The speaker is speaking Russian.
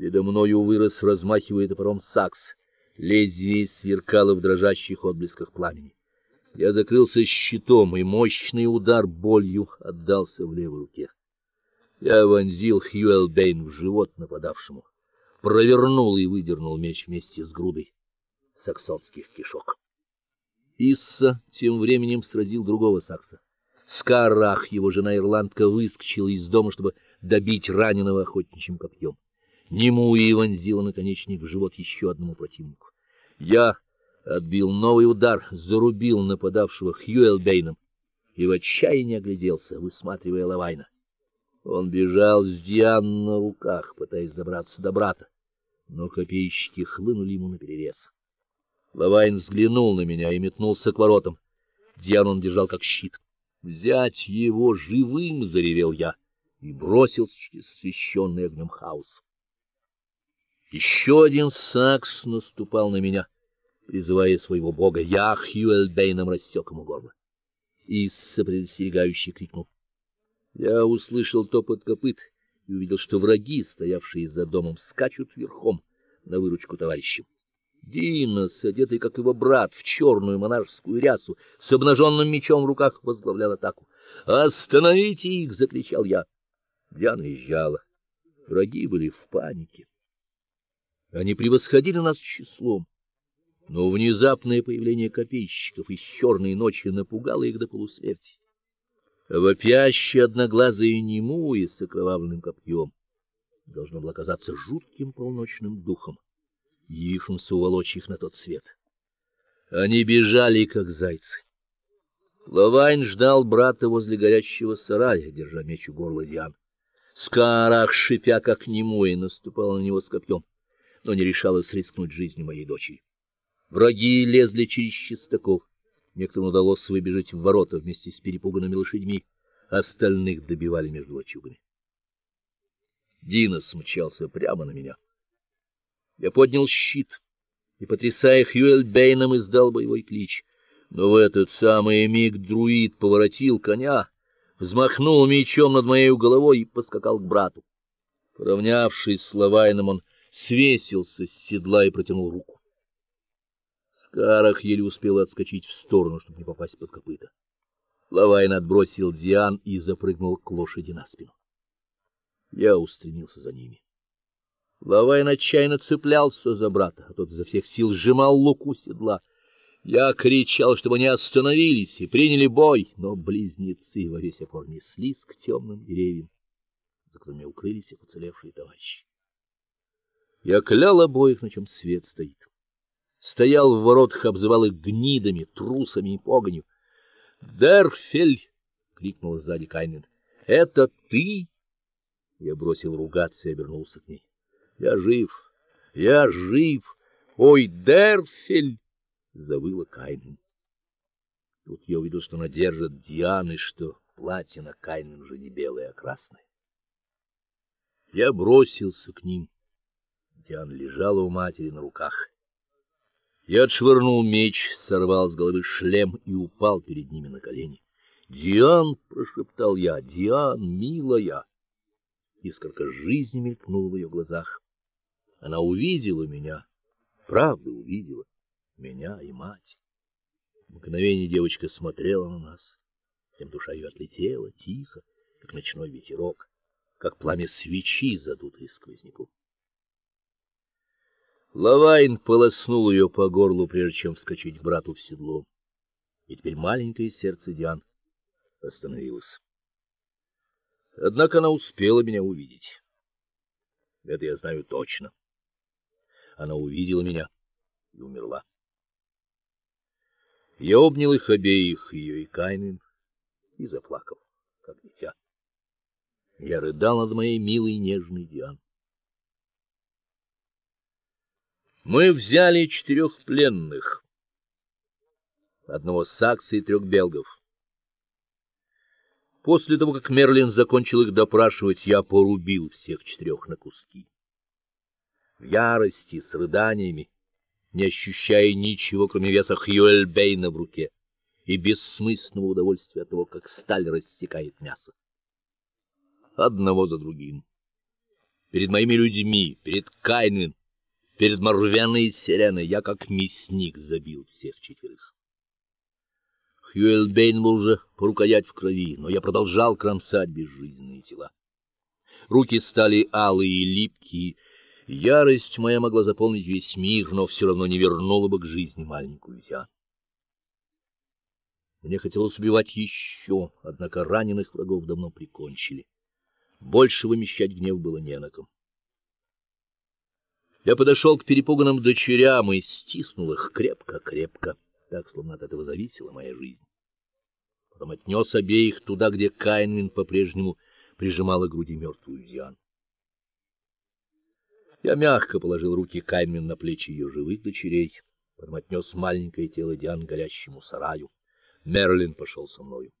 Передо мною вырос, размахивая топором сакс. Лезвие сверкало в дрожащих отблесках пламени. Я закрылся щитом, и мощный удар болью отдался в левой руке. Я вонзил Хьюэлбейн в живот нападавшему, провернул и выдернул меч вместе с грудой саксонских кишок. Исса тем временем сразил другого сакса. Скарах, его жена ирландка, выскочила из дома, чтобы добить раненого охотничьим копьем. Нему и вонзила наконечник в живот еще одному противнику. Я отбил новый удар, зарубил нападавшего Хьюэлбейном и в отчаянии огляделся, высматривая Лавайна. Он бежал с Диан на руках, пытаясь добраться до брата, но копейщики хлынули ему наперерез. Лавайн взглянул на меня и метнулся к воротам. Диан он держал как щит. "Взять его живым!" заревел я и бросился через освещенный огнем хаос. Еще один сакс наступал на меня, призывая своего бога. Я Хьюэльбейном рассек ему горло. Исса предостерегающе крикнул. Я услышал топот копыт и увидел, что враги, стоявшие за домом, скачут верхом на выручку товарищам. Динос, одетый как его брат в черную монашескую рясу, с обнаженным мечом в руках, возглавлял атаку. "Остановите их!" закричал я. Диана езжала. Враги были в панике. Они превосходили нас числом, но внезапное появление копейщиков из черной ночи напугало их до полусмерти вопящий одноглазый немуя с окровавленным копьем, должно было оказаться жутким полночным духом, явившимся уволочь их на тот свет. Они бежали, как зайцы. Лавайн ждал брата возле горящего сарая, держа меч у горла Диан. Скарах, шипя как немуя, наступала на него с копьем, но не решалась рискнуть жизнью моей дочери. Враги лезли через чистокол, Некоторым удалось выбежать в ворота вместе с перепуганными лошадьми, остальных добивали между лачугами. Динос мчался прямо на меня. Я поднял щит и, потрясая Хьюэльбейном, издал боевой клич. Но в этот самый миг друид поворотил коня, взмахнул мечом над моей головой и поскакал к брату. Поравнявшись с Лавайном, он свесился с седла и протянул руку. Скарах еле успел отскочить в сторону, чтобы не попасть под копыта. Лавайн отбросил Диан и запрыгнул к лошади на спину. Я устремился за ними. Лавайн отчаянно цеплялся за брата, а тот изо всех сил сжимал луку седла. Я кричал, чтобы они остановились и приняли бой, но близнецы во весь опор неслись к темным деревьям, за которыми укрылись их уцелевшие товарищи. Я клял обоих, на чем свет стоит стоял в воротах, обзывал их гнидами, трусами и погонью. "Дерфель!" крикнул сзади Кайнен. "Это ты?" Я бросил ругаться и обернулся к ней. "Я жив. Я жив. Ой, Дерфель!" завыла Кайнен. Тут я увидел, что она держит Дианы, что платье на Кайнен уже не белое, а красное. Я бросился к ним. Диана лежала у матери на руках. Я отшвырнул меч, сорвал с головы шлем и упал перед ними на колени. "Диан", прошептал я. "Диан, милая". Искорка жизни мелькнула в ее глазах. Она увидела меня, правда увидела меня и мать. В мгновение девочка смотрела на нас. Тем душа ее отлетела тихо, как ночной ветерок, как пламя свечи, задутое сквозняком. Лавайн полоснул ее по горлу, прежде чем вскочить к брату в седло. И теперь маленькое сердце Диан остановилось. Однако она успела меня увидеть. Это я знаю точно. Она увидела меня и умерла. Я обнял их обеих, ее и Кайнин, и заплакал, как дитя. Я рыдал над моей милой нежной Диан. Мы взяли четырех пленных. Одного сакса и трех белгов. После того, как Мерлин закончил их допрашивать, я порубил всех четырех на куски. В ярости, с рыданиями, не ощущая ничего, кроме веса Хьюэльбейна в руке и бессмысленного удовольствия от того, как сталь рассекает мясо. Одного за другим перед моими людьми, перед Кайнвин, перед Марвяной и Сиреной я как мясник забил всех четверых. Хьюэльбейн был уже по рукоять в крови, но я продолжал кромсать безжизненные тела. Руки стали алые и липкие. Ярость моя могла заполнить весь мир, но все равно не вернула бы к жизни маленькую Тиан. Мне хотелось убивать еще, однако раненых врагов давно прикончили. Больше вымещать гнев было не на ком. Я подошел к перепуганным дочерям и стиснул их крепко-крепко, так словно от этого зависела моя жизнь. Потом отнес обеих туда, где Кайнвин по-прежнему прижимала к груди мертвую Диан. Я мягко положил руки Кайнвин на плечи ее живых дочерей, потом отнес маленькое тело Диан к горящему сараю. Мерлин пошел со мною.